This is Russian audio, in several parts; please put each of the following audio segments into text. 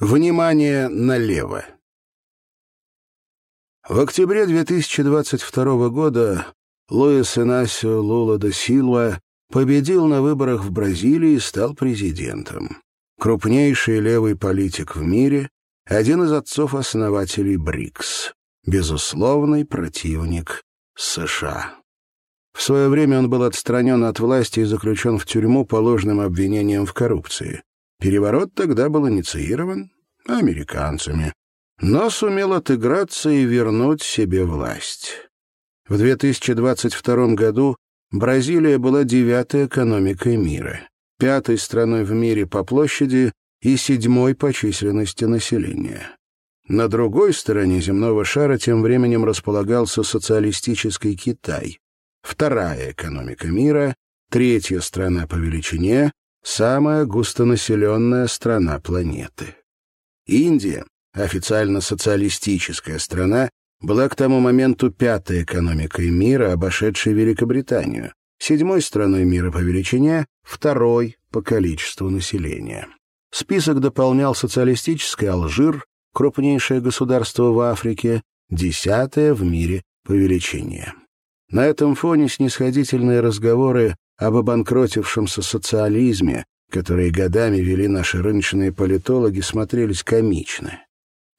Внимание налево! В октябре 2022 года Луис Инасио Лула де Силва победил на выборах в Бразилии и стал президентом. Крупнейший левый политик в мире, один из отцов-основателей БРИКС, безусловный противник США. В свое время он был отстранен от власти и заключен в тюрьму по ложным обвинениям в коррупции. Переворот тогда был инициирован американцами, но сумел отыграться и вернуть себе власть. В 2022 году Бразилия была девятой экономикой мира, пятой страной в мире по площади и седьмой по численности населения. На другой стороне земного шара тем временем располагался социалистический Китай, вторая экономика мира, третья страна по величине, самая густонаселенная страна планеты. Индия, официально социалистическая страна, была к тому моменту пятой экономикой мира, обошедшей Великобританию, седьмой страной мира по величине, второй по количеству населения. Список дополнял социалистический Алжир, крупнейшее государство в Африке, десятое в мире по величине. На этом фоне снисходительные разговоры об обанкротившемся социализме, которые годами вели наши рыночные политологи, смотрелись комично.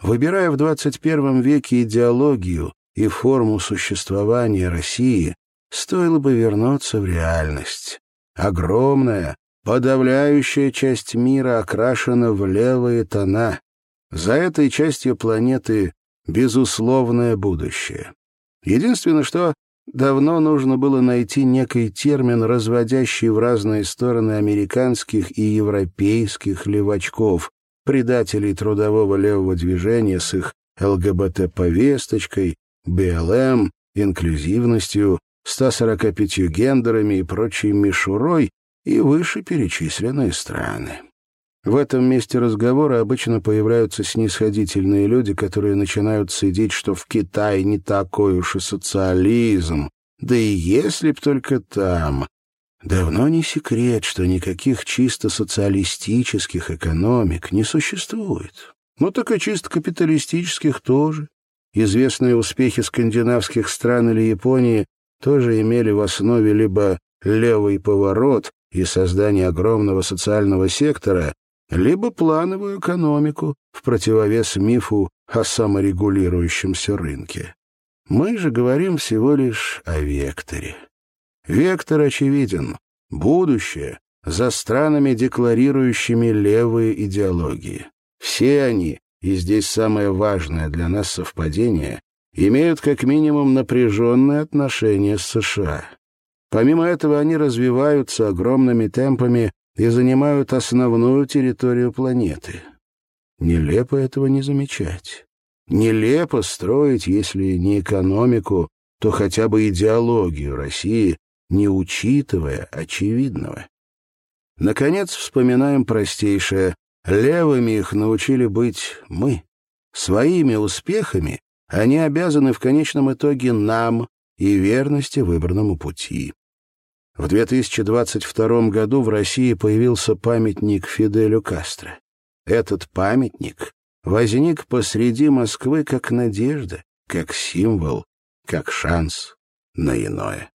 Выбирая в 21 веке идеологию и форму существования России, стоило бы вернуться в реальность. Огромная, подавляющая часть мира окрашена в левые тона. За этой частью планеты безусловное будущее. Единственное, что Давно нужно было найти некий термин, разводящий в разные стороны американских и европейских левачков, предателей трудового левого движения с их ЛГБТ-повесточкой, БЛМ, инклюзивностью, 145 гендерами и прочей мишурой и вышеперечисленные страны. В этом месте разговора обычно появляются снисходительные люди, которые начинают цедить, что в Китае не такой уж и социализм, да и если б только там. Давно не секрет, что никаких чисто социалистических экономик не существует. Ну так и чисто капиталистических тоже. Известные успехи скандинавских стран или Японии тоже имели в основе либо левый поворот и создание огромного социального сектора, либо плановую экономику в противовес мифу о саморегулирующемся рынке. Мы же говорим всего лишь о векторе. Вектор очевиден. Будущее за странами, декларирующими левые идеологии. Все они, и здесь самое важное для нас совпадение, имеют как минимум напряженные отношения с США. Помимо этого они развиваются огромными темпами и занимают основную территорию планеты. Нелепо этого не замечать. Нелепо строить, если не экономику, то хотя бы идеологию России, не учитывая очевидного. Наконец, вспоминаем простейшее. Левыми их научили быть мы. Своими успехами они обязаны в конечном итоге нам и верности выбранному пути. В 2022 году в России появился памятник Фиделю Кастро. Этот памятник возник посреди Москвы как надежда, как символ, как шанс на иное.